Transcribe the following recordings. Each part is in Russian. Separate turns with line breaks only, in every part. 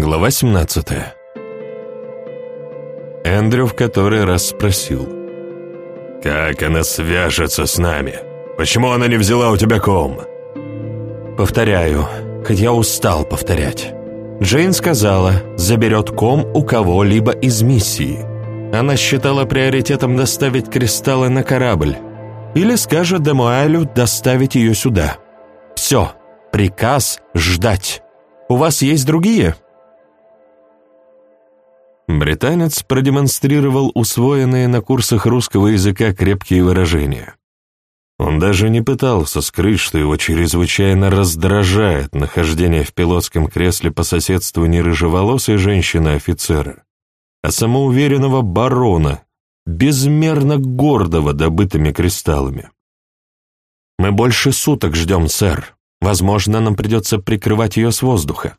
Глава 17 Эндрю в который раз спросил. «Как она свяжется с нами? Почему она не взяла у тебя ком?»
«Повторяю, хоть я устал повторять. Джейн сказала, заберет ком у кого-либо из миссии. Она считала приоритетом доставить кристаллы на корабль. Или скажет Демуэлю доставить ее сюда. Все, приказ ждать. У вас есть другие?»
Британец продемонстрировал усвоенные на курсах русского языка крепкие выражения. Он даже не пытался скрыть, что его чрезвычайно раздражает нахождение в пилотском кресле по соседству не рыжеволосой женщины-офицера, а самоуверенного барона, безмерно гордого добытыми кристаллами. «Мы больше суток ждем, сэр. Возможно, нам придется прикрывать ее с воздуха.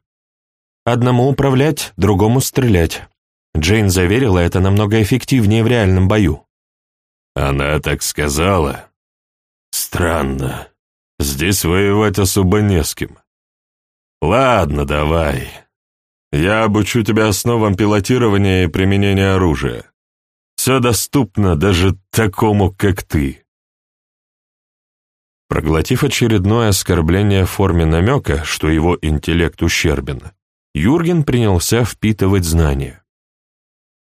Одному управлять, другому стрелять. Джейн заверила, это намного эффективнее в реальном бою.
Она так сказала. Странно. Здесь воевать особо не с кем. Ладно, давай. Я обучу тебя основам пилотирования и применения оружия. Все доступно даже такому, как ты.
Проглотив очередное оскорбление в форме намека, что его интеллект ущербен, Юрген принялся впитывать знания.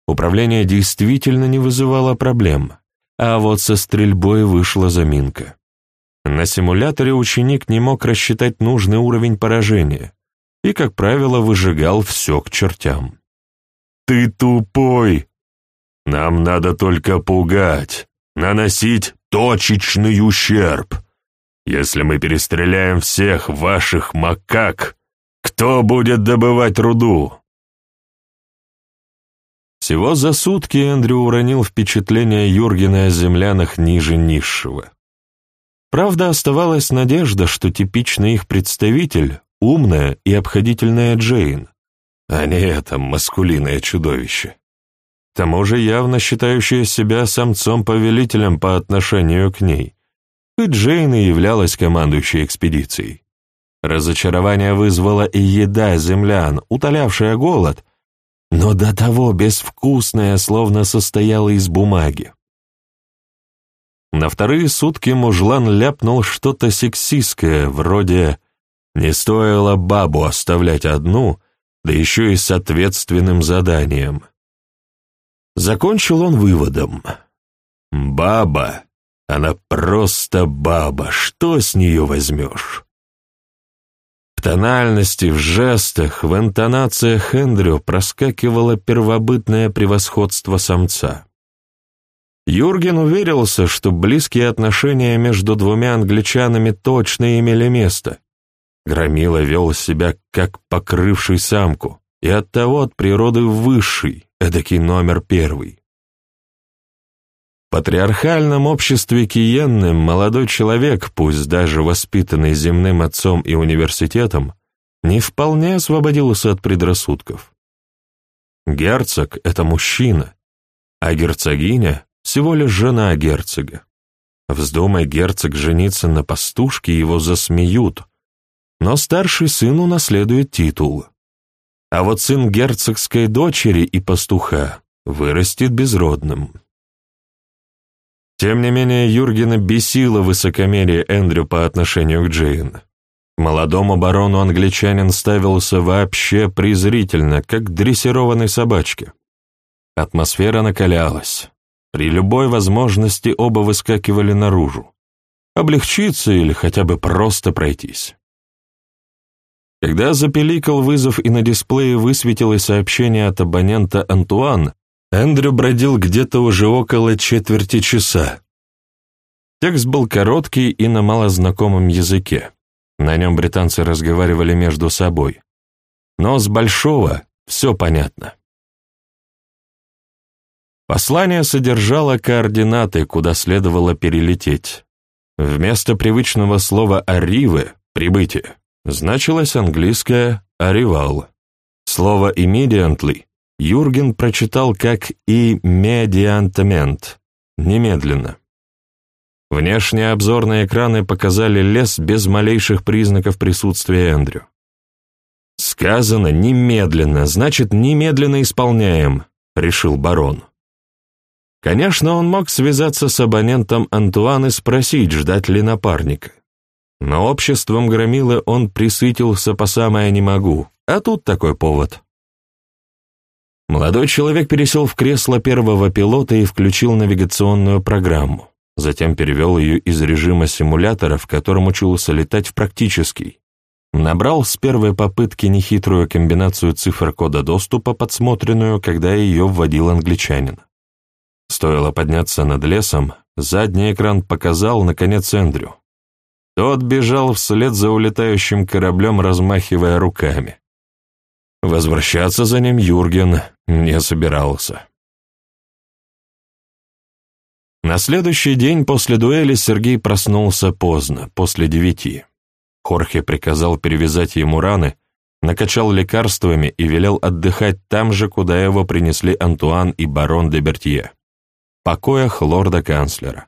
Управление действительно не вызывало проблем, а вот со стрельбой вышла заминка. На симуляторе ученик не мог рассчитать нужный уровень поражения и, как правило, выжигал все к чертям.
«Ты тупой! Нам надо только пугать, наносить точечный ущерб. Если мы перестреляем всех ваших макак, кто будет добывать руду?»
Всего за сутки Эндрю уронил впечатление Юргена о землянах ниже низшего. Правда, оставалась надежда, что типичный их представитель — умная и обходительная Джейн, а не это маскулинное чудовище. К тому же явно считающая себя самцом-повелителем по отношению к ней, и Джейн и являлась командующей экспедицией. Разочарование вызвала и еда землян, утолявшая голод — но до того безвкусная, словно состояла из бумаги. На вторые сутки мужлан ляпнул что-то сексистское, вроде «не стоило бабу оставлять одну», да еще и с ответственным заданием. Закончил он выводом. «Баба, она просто баба, что с нее возьмешь?» Тональности, в жестах, в интонациях Эндрю проскакивало первобытное превосходство самца. Юрген уверился, что близкие отношения между двумя англичанами точно имели место. Громила вел себя как покрывший самку, и оттого от природы высший, эдакий номер первый. Патриархальном обществе Киенны молодой человек, пусть даже воспитанный земным отцом и университетом, не вполне освободился от предрассудков. Герцог — это мужчина, а герцогиня — всего лишь жена герцога. Вздумай герцог жениться на пастушке, его засмеют, но старший сын унаследует титул. А вот сын герцогской дочери и пастуха вырастет безродным. Тем не менее, Юргена бесило высокомерие Эндрю по отношению к Джейн. молодому барону англичанин ставился вообще презрительно, как к дрессированной собачке. Атмосфера накалялась. При любой возможности оба выскакивали наружу. Облегчиться или хотя бы просто пройтись. Когда запеликал вызов и на дисплее высветилось сообщение от абонента Антуан, Эндрю бродил где-то уже около четверти часа. Текст был короткий и на малознакомом языке. На нем британцы разговаривали между собой. Но с большого все понятно. Послание содержало координаты, куда следовало перелететь. Вместо привычного слова «арривы» — «прибытие» значилось английское «arrival». Слово «immediately» Юрген прочитал как «имедиантамент» — «немедленно». Внешние обзорные экраны показали лес без малейших признаков присутствия Эндрю. «Сказано немедленно, значит, немедленно исполняем», — решил барон. Конечно, он мог связаться с абонентом Антуан и спросить, ждать ли напарника. Но обществом громилы он присытился по самое не могу, а тут такой повод. Молодой человек пересел в кресло первого пилота и включил навигационную программу. Затем перевел ее из режима симулятора, в котором учился летать в практический. Набрал с первой попытки нехитрую комбинацию цифр кода доступа, подсмотренную, когда ее вводил англичанин. Стоило подняться над лесом, задний экран показал, наконец, Эндрю. Тот бежал вслед за улетающим кораблем, размахивая руками. Возвращаться за ним Юрген не собирался. На следующий день после дуэли Сергей проснулся поздно, после девяти. Хорхе приказал перевязать ему раны, накачал лекарствами и велел отдыхать там же, куда его принесли Антуан и барон де Бертье, покоях лорда-канцлера,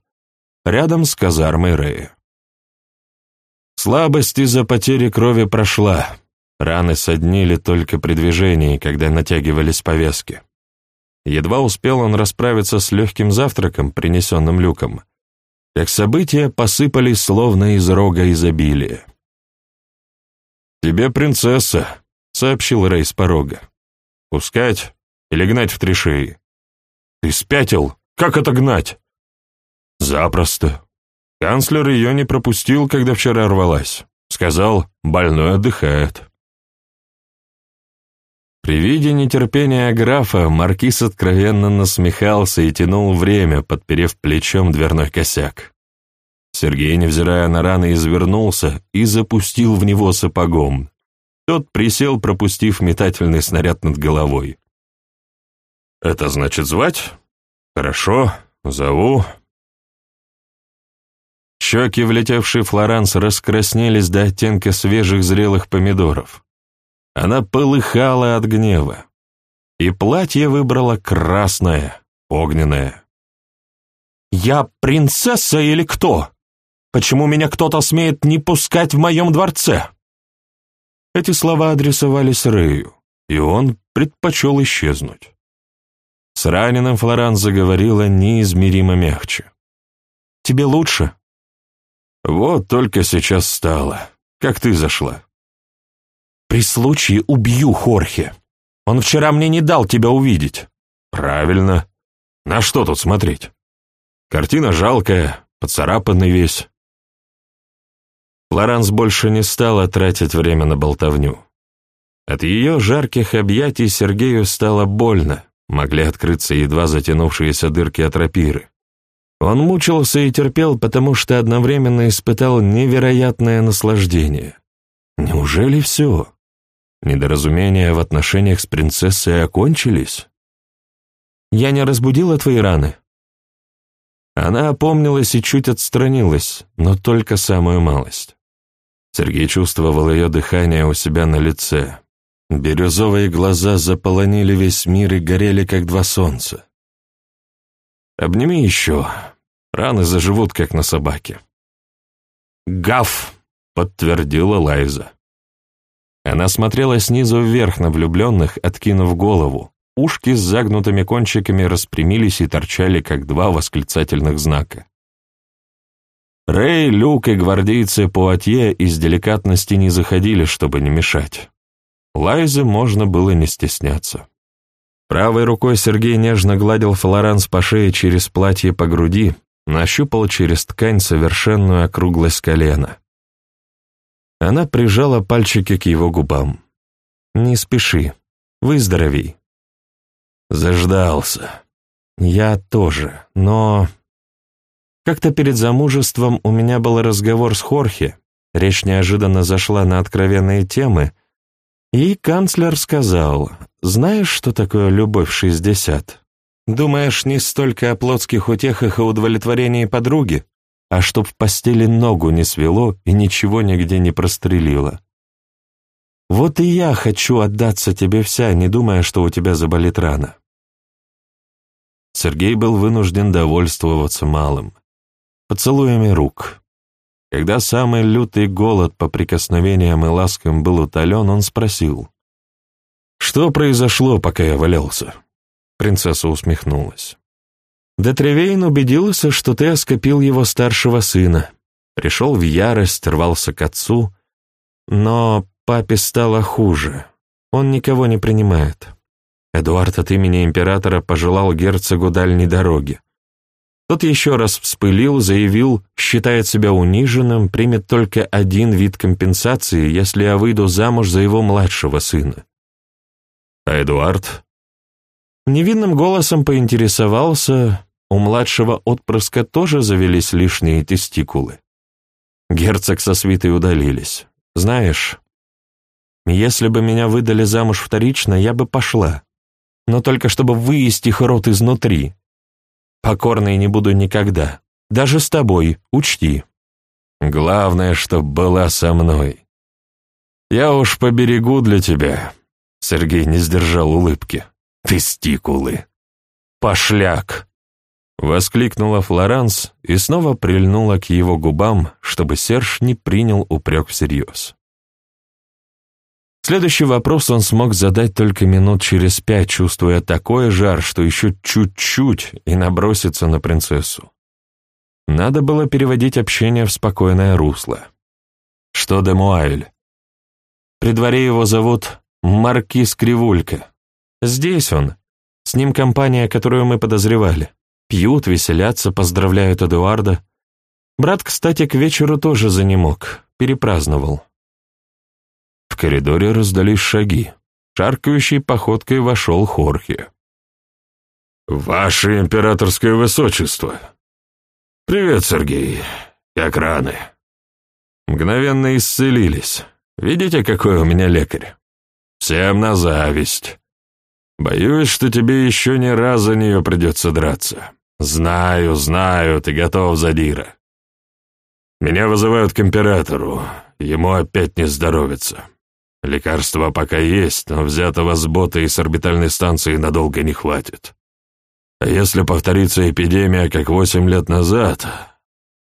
рядом с казармой Рея. Слабость из-за потери крови прошла. Раны соднили только при движении, когда натягивались повязки. Едва успел он расправиться с легким завтраком, принесенным люком, как события посыпались словно из рога изобилия. «Тебе принцесса», — сообщил Рей с порога. «Пускать или гнать в три шеи?» «Ты спятил? Как это гнать?» «Запросто. Канцлер ее не пропустил, когда вчера рвалась. Сказал, больной отдыхает. При виде нетерпения графа маркиз откровенно насмехался и тянул время, подперев плечом дверной косяк. Сергей, невзирая на раны, извернулся и запустил в него сапогом. Тот присел, пропустив метательный снаряд над головой. «Это значит звать? Хорошо, зову», Щеки, влетевший Флоранс, раскраснелись до оттенка свежих зрелых помидоров. Она полыхала от гнева. И платье выбрала красное, огненное. «Я принцесса или кто? Почему меня кто-то смеет не пускать в моем дворце?» Эти слова адресовались Рэю, и он предпочел исчезнуть. С раненым Флоранс заговорила неизмеримо мягче. «Тебе лучше?» Вот только сейчас стало. Как ты зашла? При случае убью Хорхе. Он вчера мне не дал тебя увидеть. Правильно. На что тут смотреть? Картина жалкая, поцарапанный весь. Флоранс больше не стала тратить время на болтовню. От ее жарких объятий Сергею стало больно, могли открыться едва затянувшиеся дырки от рапиры. Он мучился и терпел, потому что одновременно испытал невероятное наслаждение. Неужели все? Недоразумения в отношениях с принцессой окончились? «Я не разбудила твои раны?» Она опомнилась и чуть отстранилась, но только самую малость. Сергей чувствовал ее дыхание у себя на лице. Бирюзовые глаза заполонили весь мир и горели, как два солнца. Обними еще. Раны заживут, как на собаке. «Гав!» — подтвердила Лайза. Она смотрела снизу вверх на влюбленных, откинув голову. Ушки с загнутыми кончиками распрямились и торчали, как два восклицательных знака. Рэй, Люк и гвардейцы Пуатье из деликатности не заходили, чтобы не мешать. Лайзе можно было не стесняться. Правой рукой Сергей нежно гладил Флоранс по шее через платье по груди, нащупал через ткань совершенную округлость колена. Она прижала пальчики к его губам. «Не спеши, выздоровей». Заждался. Я тоже, но... Как-то перед замужеством у меня был разговор с Хорхе, речь неожиданно зашла на откровенные темы, и канцлер сказал, знаешь, что такое любовь в шестьдесят? Думаешь, не столько о плотских утехах и удовлетворении подруги, а чтоб в постели ногу не свело и ничего нигде не прострелило. Вот и я хочу отдаться тебе вся, не думая, что у тебя заболит рана. Сергей был вынужден довольствоваться малым, поцелуями рук. Когда самый лютый голод по прикосновениям и ласкам был утолен, он спросил. «Что произошло, пока я валялся?» Принцесса усмехнулась. Детревейн убедился, что ты оскопил его старшего сына. Пришел в ярость, рвался к отцу. Но папе стало хуже. Он никого не принимает. Эдуард от имени императора пожелал герцогу дальней дороги. Тот еще раз вспылил, заявил, считает себя униженным, примет только один вид компенсации, если я выйду замуж за его младшего сына. А Эдуард? Невинным голосом поинтересовался, у младшего отпрыска тоже завелись лишние тестикулы. Герцог со свитой удалились. Знаешь, если бы меня выдали замуж вторично, я бы пошла. Но только чтобы выесть их рот изнутри. Покорной не буду никогда. Даже с тобой, учти. Главное, чтоб была со мной. Я уж поберегу для тебя. Сергей не сдержал улыбки. Тестикулы. Пошляк. Воскликнула Флоранс и снова прильнула к его губам, чтобы Серж не принял упрек всерьез. Следующий вопрос он смог задать только минут через пять, чувствуя такой жар, что еще чуть-чуть и набросится на принцессу. Надо было переводить общение в спокойное русло. Что де Муайль? При дворе его зовут Маркиз Кривулька. Здесь он. С ним компания, которую мы подозревали. Пьют, веселятся, поздравляют Эдуарда. Брат, кстати, к вечеру тоже занемог, перепраздновал. В коридоре раздались шаги. Шаркающей походкой вошел Хорхе.
«Ваше императорское высочество!» «Привет, Сергей. Как раны?»
Мгновенно исцелились. Видите, какой у меня лекарь? Всем на зависть. Боюсь, что тебе еще не раз за нее придется драться. «Знаю, знаю, ты готов, Задира. Меня вызывают к императору, ему опять не здоровится. Лекарства пока есть, но взятого с бота и с орбитальной станции надолго не хватит. А если повторится эпидемия, как восемь лет назад...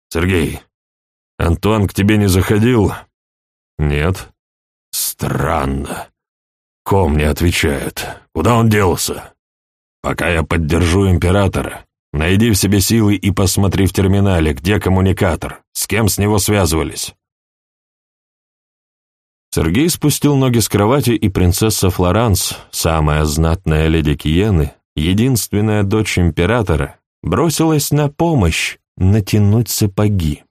Сергей, Антуан к тебе не заходил?» «Нет». «Странно. Ком не отвечает. Куда он делся? Пока я поддержу императора, Найди в себе силы и посмотри в терминале, где коммуникатор, с кем с него связывались. Сергей спустил ноги с кровати, и принцесса Флоранс, самая знатная леди Киены, единственная дочь императора, бросилась на помощь натянуть сапоги.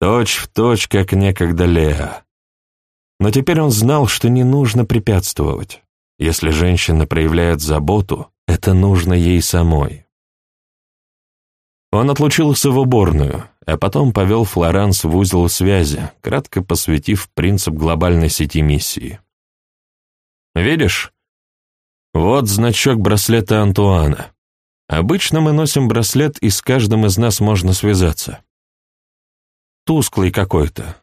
Точь в точь, как некогда Леа. Но теперь он знал, что не нужно препятствовать. Если женщина проявляет заботу, это нужно ей самой. Он отлучился в уборную, а потом повел Флоранс в узел связи, кратко посвятив принцип глобальной сети миссии. «Видишь? Вот значок браслета Антуана. Обычно мы носим браслет, и с каждым из нас можно связаться. Тусклый какой-то.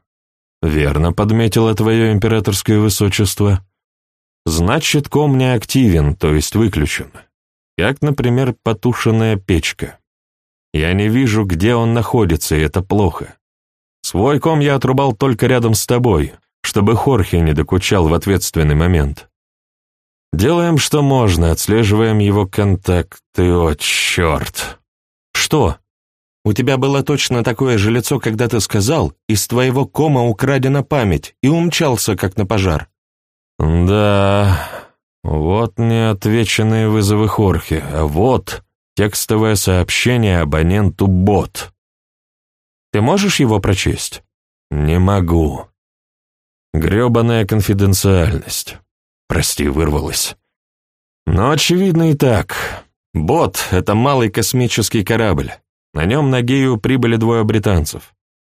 Верно подметило твое императорское высочество. Значит, ком не активен, то есть выключен. Как, например, потушенная печка. Я не вижу, где он находится, и это плохо. Свой ком я отрубал только рядом с тобой, чтобы Хорхе не докучал в ответственный момент. Делаем, что можно, отслеживаем его контакты. О, черт! Что? У тебя было точно такое же лицо, когда ты сказал, из твоего кома украдена память, и умчался, как на пожар. Да, вот неотвеченные вызовы Хорхе, а вот Текстовое сообщение абоненту бот. Ты можешь его прочесть? Не могу. Грёбаная конфиденциальность. Прости, вырвалась. Но очевидно и так. Бот — это малый космический корабль. На нем на Гею прибыли двое британцев.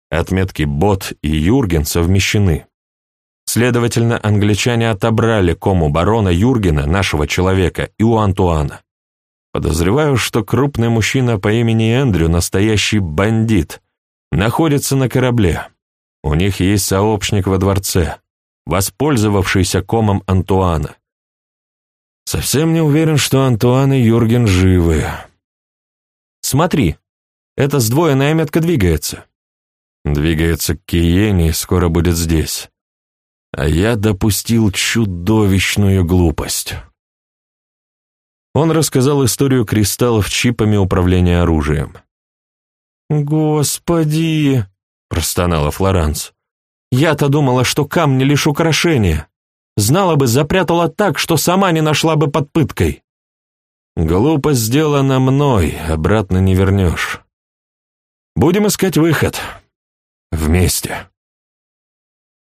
Отметки «Бот» и «Юрген» совмещены. Следовательно, англичане отобрали кому барона Юргена, нашего человека, и у Антуана. Подозреваю, что крупный мужчина по имени Эндрю, настоящий бандит, находится на корабле. У них есть сообщник во дворце, воспользовавшийся комом Антуана. Совсем не уверен, что Антуан и Юрген живы. Смотри, эта сдвоенная метка двигается. Двигается к Киене и скоро будет здесь. А я допустил чудовищную глупость. Он рассказал историю кристаллов чипами управления оружием. «Господи!» — простонала Флоранс. «Я-то думала, что камни лишь украшения. Знала бы, запрятала так, что сама не нашла бы под пыткой». «Глупость сделана мной, обратно не вернешь. Будем искать выход. Вместе».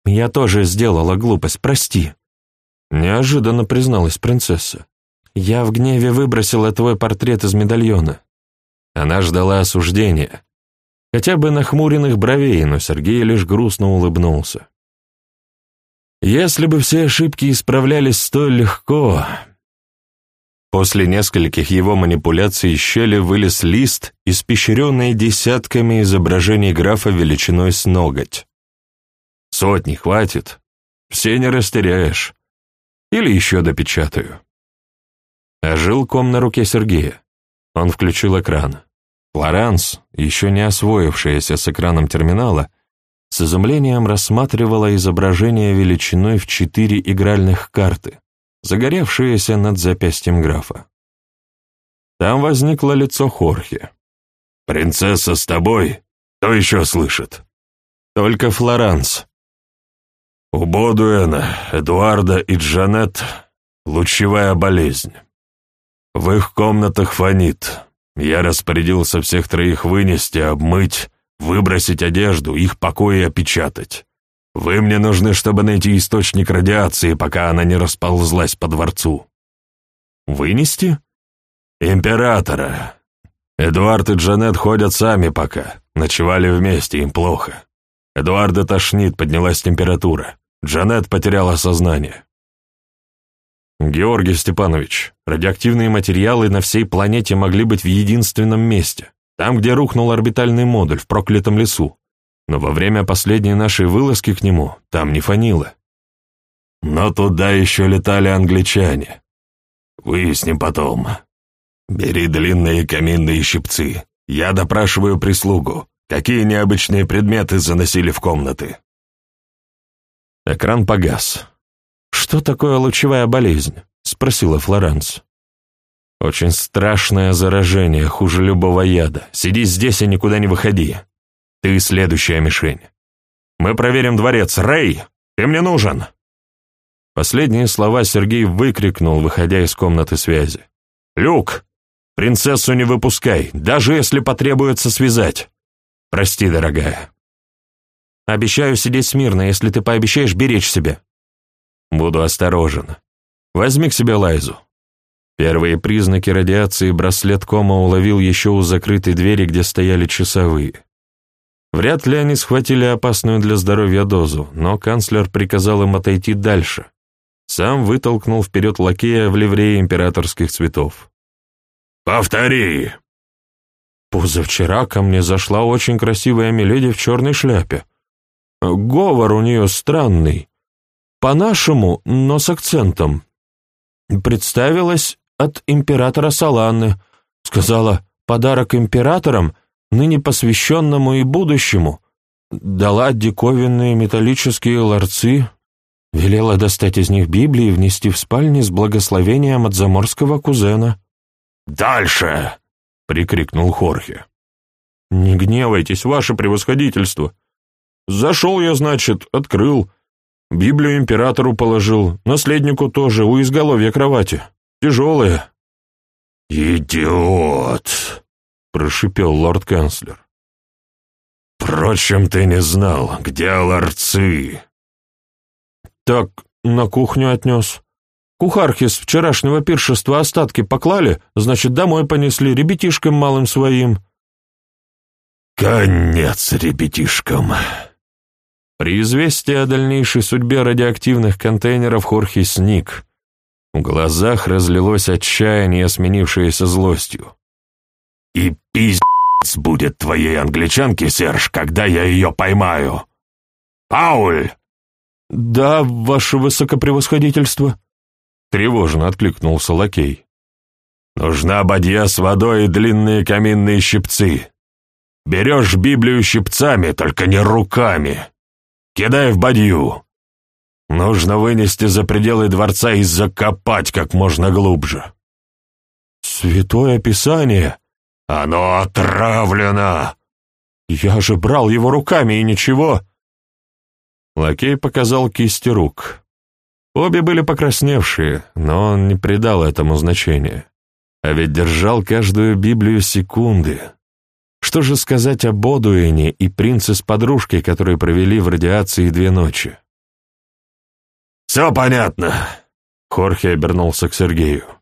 «Я тоже сделала глупость, прости», — неожиданно призналась принцесса. «Я в гневе выбросила твой портрет из медальона». Она ждала осуждения, хотя бы нахмуренных бровей, но Сергей лишь грустно улыбнулся. Если бы все ошибки исправлялись столь легко... После нескольких его манипуляций из щели вылез лист, испещренный десятками изображений графа величиной с ноготь. Сотни хватит, все не растеряешь. Или еще допечатаю. Ожил ком на руке Сергея. Он включил экран. Флоранс, еще не освоившаяся с экраном терминала, с изумлением рассматривала изображение величиной в четыре игральных карты, загоревшееся над запястьем графа. Там возникло лицо Хорхе. «Принцесса с тобой? Кто еще слышит?» «Только Флоранс». «У Бодуэна, Эдуарда и Джанет лучевая болезнь. В их комнатах фонит. Я распорядился всех троих вынести, обмыть, выбросить одежду, их покои опечатать. Вы мне нужны, чтобы найти источник радиации, пока она не расползлась по дворцу. Вынести? Императора. Эдуард и Джанет ходят сами пока. Ночевали вместе, им плохо. Эдуарда тошнит, поднялась температура. Джанет потеряла сознание. Георгий Степанович, радиоактивные материалы на всей планете могли быть в единственном месте, там, где рухнул орбитальный модуль в проклятом лесу. Но во время последней нашей вылазки к нему там не фанило. Но туда еще летали англичане. Выясним потом. Бери длинные каминные щипцы. Я допрашиваю прислугу. Какие необычные предметы заносили в комнаты? Экран погас. «Что такое лучевая болезнь?» — спросила Флоранс. «Очень страшное заражение, хуже любого яда. Сиди здесь и никуда не выходи. Ты следующая мишень. Мы проверим дворец. Рэй, ты мне нужен!» Последние слова Сергей выкрикнул, выходя из комнаты связи. «Люк, принцессу не выпускай, даже если потребуется связать. Прости, дорогая». «Обещаю сидеть смирно, если ты пообещаешь беречь себя», Буду осторожен. Возьми к себе Лайзу. Первые признаки радиации браслет Кома уловил еще у закрытой двери, где стояли часовые. Вряд ли они схватили опасную для здоровья дозу, но канцлер приказал им отойти дальше. Сам вытолкнул вперед лакея в ливрее императорских цветов. «Повтори!» Позавчера ко мне зашла очень красивая миледи в черной шляпе. Говор у нее странный. По-нашему, но с акцентом. Представилась от императора Саланны. Сказала, подарок императорам, ныне посвященному и будущему. Дала диковинные металлические ларцы. Велела достать из них Библии и внести в спальни с благословением от заморского кузена. «Дальше!» — прикрикнул Хорхе. «Не гневайтесь, ваше превосходительство. Зашел я, значит, открыл. Библию императору положил, наследнику тоже, у изголовья кровати. Тяжелые». «Идиот!» — прошипел лорд-канцлер. «Впрочем, ты не знал, где ларцы?» «Так, на кухню отнес. Кухарки с вчерашнего пиршества остатки поклали, значит, домой понесли ребятишкам малым своим». «Конец ребятишкам!» При известии о дальнейшей судьбе радиоактивных контейнеров Хорхе сник. В глазах разлилось отчаяние, сменившееся злостью. «И пиздец будет твоей англичанке, Серж, когда я ее поймаю! Пауль!» «Да, ваше высокопревосходительство», — тревожно откликнулся лакей. «Нужна бадья с водой и длинные каминные щипцы.
Берешь Библию щипцами, только не руками. Кидай в бадью. Нужно вынести за пределы дворца и закопать как можно глубже.
Святое Писание?
Оно отравлено.
Я же брал его руками и ничего.
Лакей показал кисти рук. Обе были покрасневшие, но он не придал этому значения. А ведь держал каждую Библию секунды. Что же сказать о Бодуине и принце с подружкой, которые провели в радиации две ночи?
«Все понятно», — Хорхе обернулся к Сергею.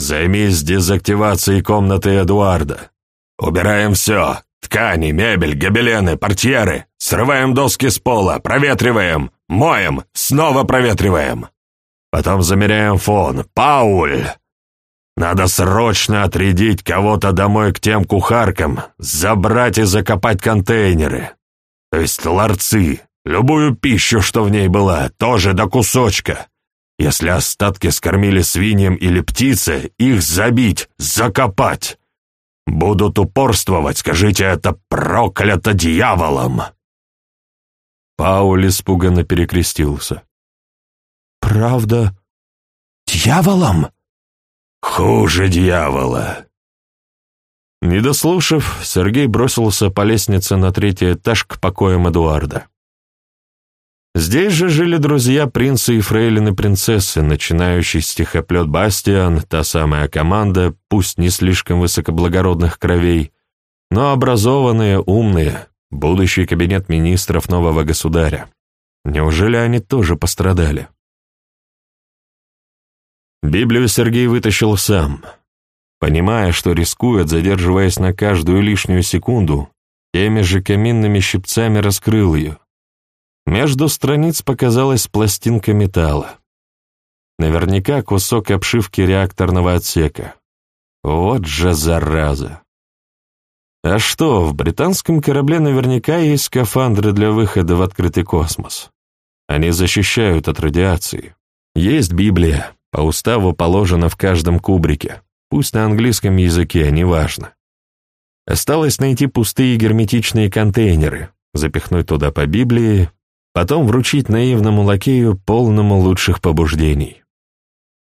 «Займись дезактивацией комнаты Эдуарда. Убираем все. Ткани, мебель, гобелены, портьеры. Срываем доски с пола, проветриваем, моем, снова проветриваем. Потом замеряем фон. Пауль! Надо срочно отрядить кого-то домой к тем кухаркам, забрать и закопать контейнеры. То есть ларцы, любую пищу, что в ней была, тоже до кусочка. Если остатки скормили свиньям или птице, их забить, закопать. Будут упорствовать, скажите это проклято дьяволом!»
Пауль испуганно перекрестился.
«Правда? Дьяволом?»
«Хуже дьявола!»
Не дослушав, Сергей бросился по лестнице на третий этаж к покоям Эдуарда. Здесь же жили друзья принца и фрейлины принцессы, начинающий стихоплет Бастиан, та самая команда, пусть не слишком высокоблагородных кровей, но образованные, умные, будущий кабинет министров нового государя. Неужели они тоже пострадали? Библию Сергей вытащил сам. Понимая, что рискует, задерживаясь на каждую лишнюю секунду, теми же каминными щипцами раскрыл ее, между страниц показалась пластинка металла. Наверняка кусок обшивки реакторного отсека. Вот же зараза. А что, в британском корабле наверняка есть скафандры для выхода в открытый космос. Они защищают от радиации. Есть Библия, по уставу положено в каждом кубрике, пусть на английском языке, неважно. Осталось найти пустые герметичные контейнеры, запихнуть туда по Библии, потом вручить наивному лакею полному лучших побуждений.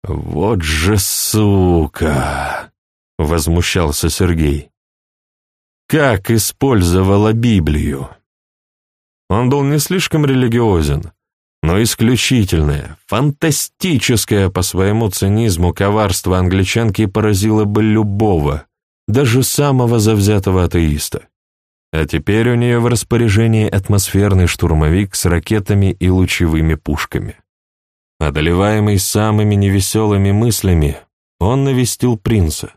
«Вот же сука!» — возмущался Сергей. «Как использовала Библию?» Он был не слишком религиозен, но исключительное, фантастическое по своему цинизму коварство англичанки поразило бы любого, даже самого завзятого атеиста. А теперь у нее в распоряжении атмосферный штурмовик с ракетами и лучевыми пушками. Одолеваемый самыми невеселыми мыслями, он навестил принца.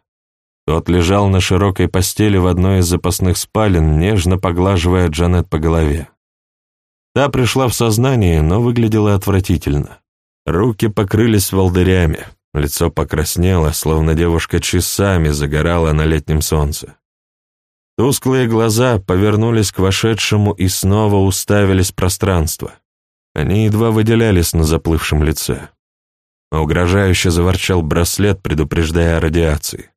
Тот лежал на широкой постели в одной из запасных спален, нежно поглаживая Джанет по голове. Та пришла в сознание, но выглядела отвратительно. Руки покрылись волдырями, лицо покраснело, словно девушка часами загорала на летнем солнце. Тусклые глаза повернулись к вошедшему и снова уставились в пространство. Они едва выделялись на заплывшем лице. Угрожающе заворчал браслет, предупреждая о радиации.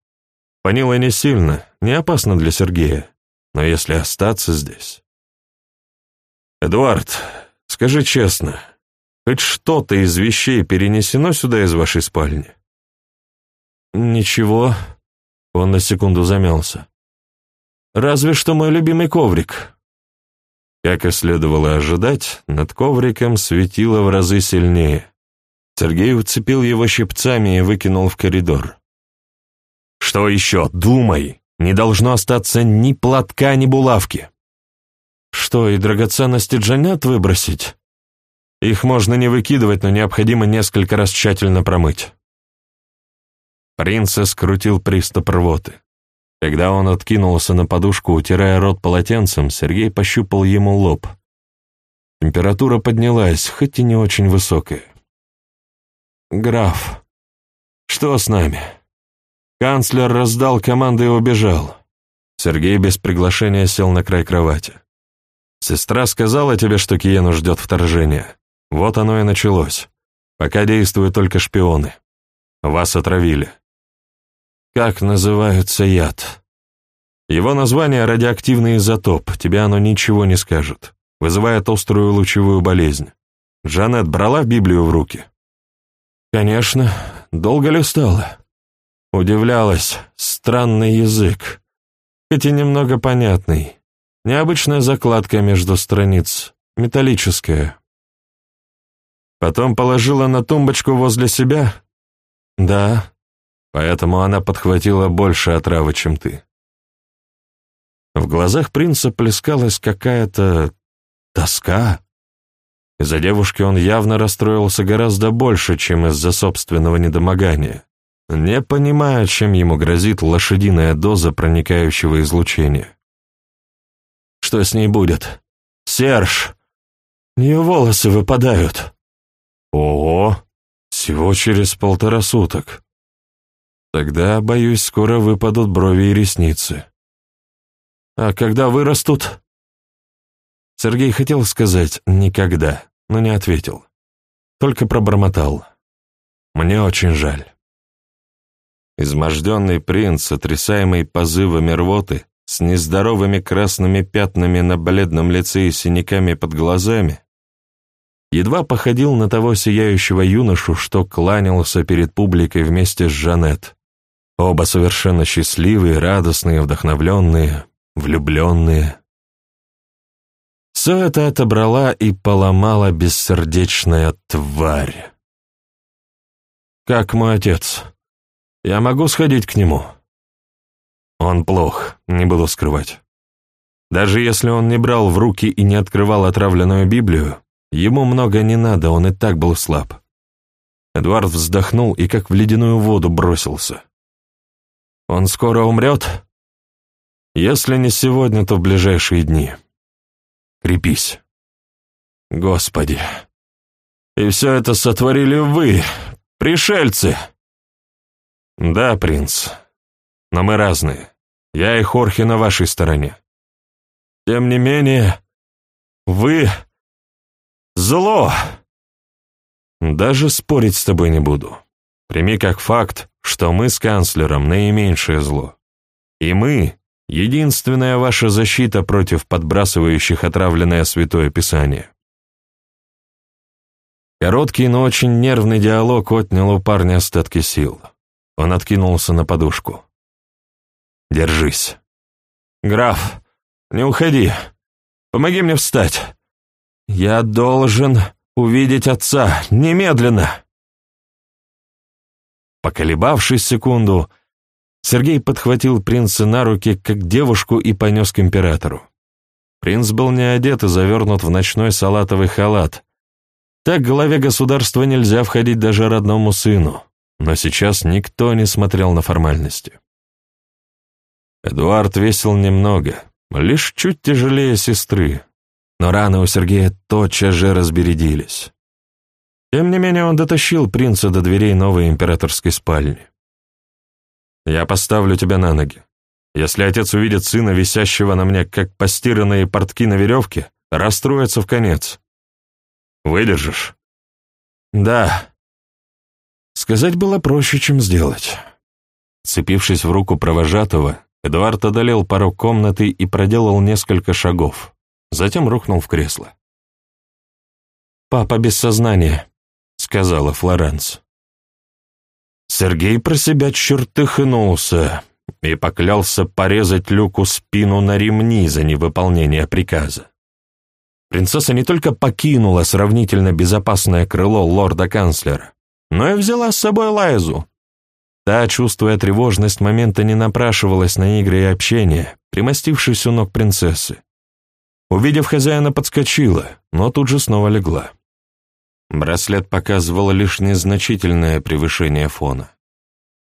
Фанило не сильно, не опасно для Сергея, но если остаться здесь... «Эдуард, скажи честно, хоть что-то из вещей перенесено сюда из вашей спальни?»
«Ничего», — он на секунду замялся. Разве что мой любимый коврик».
Как и следовало ожидать, над ковриком светило в разы сильнее. Сергей уцепил его щипцами и выкинул в коридор.
«Что еще? Думай! Не должно остаться ни платка, ни булавки!» «Что, и драгоценности Джанет выбросить?» «Их можно не выкидывать, но необходимо несколько раз тщательно промыть».
Принца скрутил приступ рвоты. Когда он откинулся на подушку, утирая рот полотенцем, Сергей пощупал ему лоб. Температура поднялась, хоть и не очень высокая.
«Граф, что с нами?» Канцлер раздал команды и убежал.
Сергей без приглашения сел на край кровати. «Сестра сказала тебе, что Киену ждет вторжения. Вот оно и началось. Пока действуют только шпионы. Вас отравили.
Как называется яд?
Его название — радиоактивный изотоп, тебе оно ничего не скажет. Вызывает острую лучевую болезнь. Жанет брала Библию в руки? Конечно. Долго листала. Удивлялась. Странный язык. Хоть немного понятный. Необычная закладка между страниц. Металлическая. Потом положила на тумбочку возле себя? Да. Поэтому она подхватила больше отравы, чем ты. В глазах принца плескалась какая-то тоска. Из-за девушки он явно расстроился гораздо больше, чем из-за собственного недомогания, не понимая, чем ему грозит лошадиная доза проникающего излучения. Что с ней будет? Серж! Ее волосы выпадают. Ого! Всего через полтора суток. Тогда, боюсь, скоро выпадут брови и ресницы. А когда вырастут? Сергей хотел сказать «никогда», но не ответил. Только пробормотал. «Мне очень жаль». Изможденный принц, сотрясаемый позывами рвоты, с нездоровыми красными пятнами на бледном лице и синяками под глазами, едва походил на того сияющего юношу, что кланялся перед публикой вместе с Жанет. Оба совершенно счастливые, радостные, вдохновленные, влюбленные. Все это отобрала и поломала бессердечная тварь. «Как мой отец? Я могу сходить к нему?» «Он плох, не буду скрывать. Даже если он не брал в руки и не открывал отравленную Библию, ему много не надо, он и так был слаб». Эдуард вздохнул и как в ледяную воду бросился. «Он скоро умрет?» «Если не сегодня, то в ближайшие дни». Крепись. Господи. И все это сотворили вы, пришельцы. Да, принц. Но мы разные. Я и Хорхи на вашей стороне. Тем не менее, вы — зло. Даже спорить с тобой не буду. Прими как факт, что мы с канцлером наименьшее зло. И мы Единственная ваша защита против подбрасывающих отравленное святое писание. Короткий, но очень нервный диалог отнял у парня остатки сил. Он откинулся на подушку. «Держись». «Граф, не уходи. Помоги мне встать. Я должен увидеть отца немедленно». Поколебавшись секунду, Сергей подхватил принца на руки, как девушку, и понес к императору. Принц был не одет и завернут в ночной салатовый халат. Так главе государства нельзя входить даже родному сыну, но сейчас никто не смотрел на формальности. Эдуард весил немного, лишь чуть тяжелее сестры, но раны у Сергея тотчас же разбередились. Тем не менее он дотащил принца до дверей новой императорской спальни. Я поставлю тебя на ноги. Если отец увидит сына, висящего на мне, как постиранные портки на веревке, расстроится в конец. Выдержишь? Да. Сказать было проще, чем сделать. Цепившись в руку провожатого, Эдуард одолел порог комнаты и проделал несколько шагов. Затем рухнул в кресло. «Папа без сознания», — сказала Флоранс. Сергей про себя чертыхнулся и поклялся порезать Люку спину на ремни за невыполнение приказа. Принцесса не только покинула сравнительно безопасное крыло лорда-канцлера, но и взяла с собой Лайзу. Та, чувствуя тревожность момента, не напрашивалась на игры и общение, примостившись у ног принцессы. Увидев хозяина, подскочила, но тут же снова легла. Браслет показывал лишь незначительное превышение фона.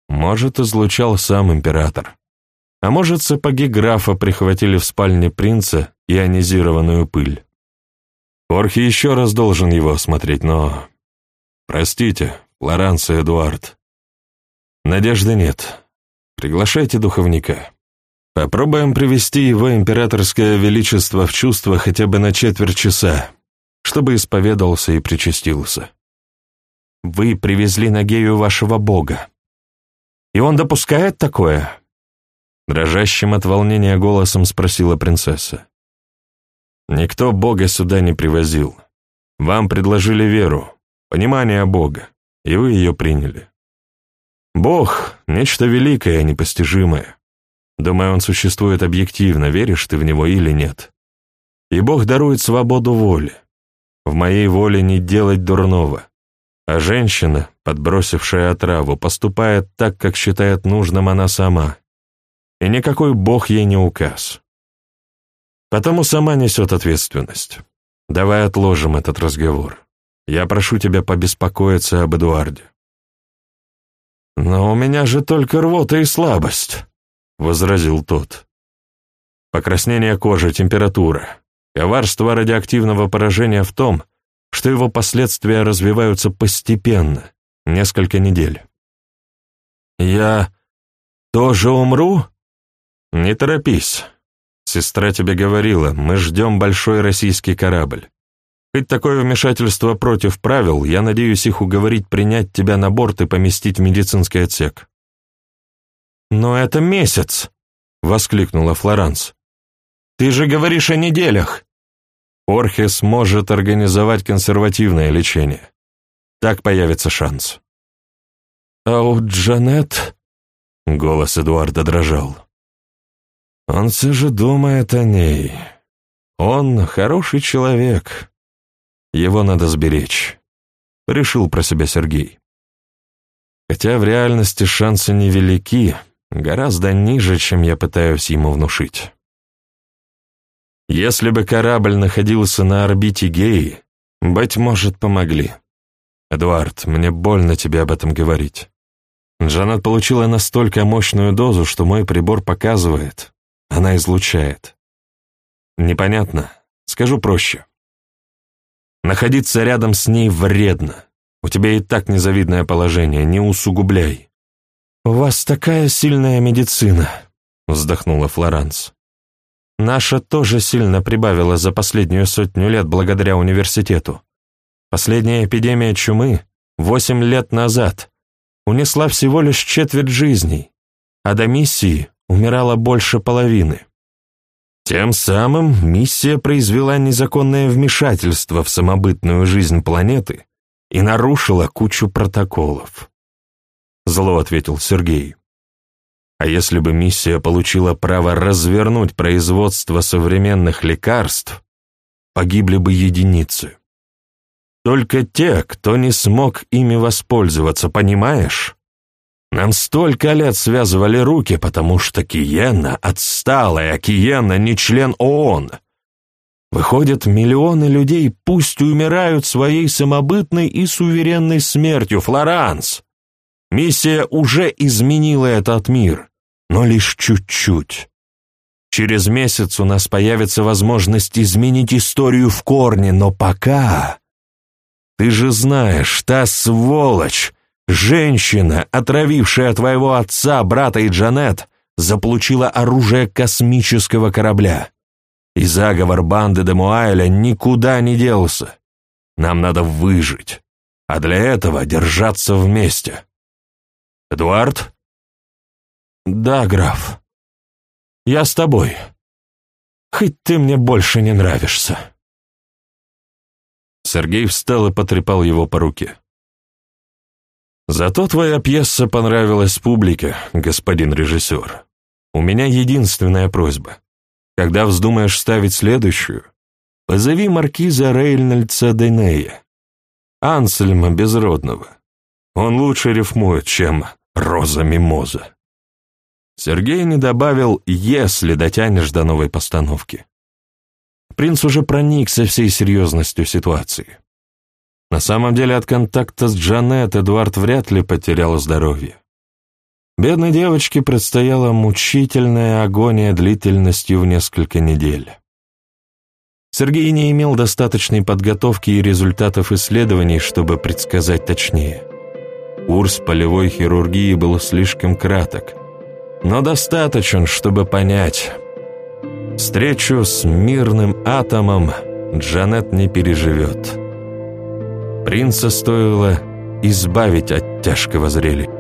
Может, излучал сам император. А может, сапоги графа прихватили в спальне принца ионизированную пыль. Орхи еще раз должен его осмотреть, но... Простите, Лоранс и Эдуард. Надежды нет. Приглашайте духовника. Попробуем привести его императорское величество в чувство хотя бы на четверть часа, чтобы исповедался и причастился. Вы привезли на Гею вашего бога. И он допускает такое? Дрожащим от волнения голосом спросила принцесса. Никто Бога сюда не привозил. Вам предложили веру, понимание Бога, и вы ее приняли. Бог — нечто великое, непостижимое. Думаю, он существует объективно, веришь ты в него или нет. И Бог дарует свободу воли. В моей воле не делать дурного. А женщина, подбросившая отраву, поступает так, как считает нужным она сама. И никакой Бог ей не указ. Потому сама несет ответственность. Давай отложим этот разговор. Я прошу тебя побеспокоиться об Эдуарде. «Но у меня же только рвота и слабость», — возразил тот. «Покраснение кожи, температура. Коварство радиоактивного поражения в том, что его последствия развиваются постепенно, несколько недель». «Я тоже умру?» «Не торопись. Сестра тебе говорила, мы ждем большой российский корабль. Хоть такое вмешательство против правил, я надеюсь их уговорить принять тебя на борт и поместить в медицинский отсек». «Но это месяц!» — воскликнула Флоранс. «Ты же говоришь о неделях!» Орхе сможет организовать консервативное лечение. Так появится шанс. «А у Джанет...» — голос Эдуарда дрожал. «Он все же думает о ней. Он хороший человек, его надо сберечь, решил про себя Сергей. Хотя в реальности шансы невелики, гораздо ниже, чем я пытаюсь ему внушить. Если бы корабль находился на орбите Геи, быть может, помогли. Эдуард, мне больно тебе об этом говорить. Джанет получила настолько мощную дозу, что мой прибор показывает, она излучает. Непонятно. Скажу проще. Находиться рядом с ней вредно. У тебя и так незавидное положение, не усугубляй. «У вас такая сильная медицина», — вздохнула Флоранс. «Наша тоже сильно прибавила за последнюю сотню лет благодаря университету. Последняя эпидемия чумы, восемь лет назад, унесла всего лишь четверть жизней, а до миссии умирало больше половины. Тем самым миссия произвела незаконное вмешательство в самобытную жизнь планеты и нарушила кучу протоколов. Зло ответил Сергей. А если бы миссия получила право развернуть производство современных лекарств, погибли бы единицы. Только те, кто не смог ими воспользоваться, понимаешь? Нам столько лет связывали руки, потому что Киена отсталая, Киена не член ООН. Выходят, миллионы людей пусть умирают своей самобытной и суверенной смертью, Флоранс. Миссия уже изменила этот мир, но лишь чуть-чуть. Через месяц у нас появится возможность изменить историю в корне, но пока... Ты же знаешь, та сволочь, Женщина, отравившая твоего отца, брата и Джанет, заполучила оружие космического корабля. И заговор банды Демуайля никуда не делся. Нам надо выжить, а для этого держаться вместе. Эдуард? Да, граф. Я с тобой. Хоть ты мне больше не нравишься. Сергей встал и потрепал его по руке. Зато твоя пьеса понравилась публике, господин режиссер. У меня единственная просьба. Когда вздумаешь ставить следующую, позови маркиза Рейнольдса Денея, Ансельма Безродного. Он лучше рифмует, чем Роза Мимоза. Сергей не добавил «если дотянешь до новой постановки». Принц уже проникся всей серьезностью ситуации. На самом деле от контакта с Джанет Эдуард вряд ли потерял здоровье. Бедной девочке предстояла мучительная агония длительностью в несколько недель. Сергей не имел достаточной подготовки и результатов исследований, чтобы предсказать точнее. Курс полевой хирургии был слишком краток, но достаточен, чтобы понять. Встречу с мирным атомом Джанет не переживет. Принца стоило избавить от тяжкого зрелища.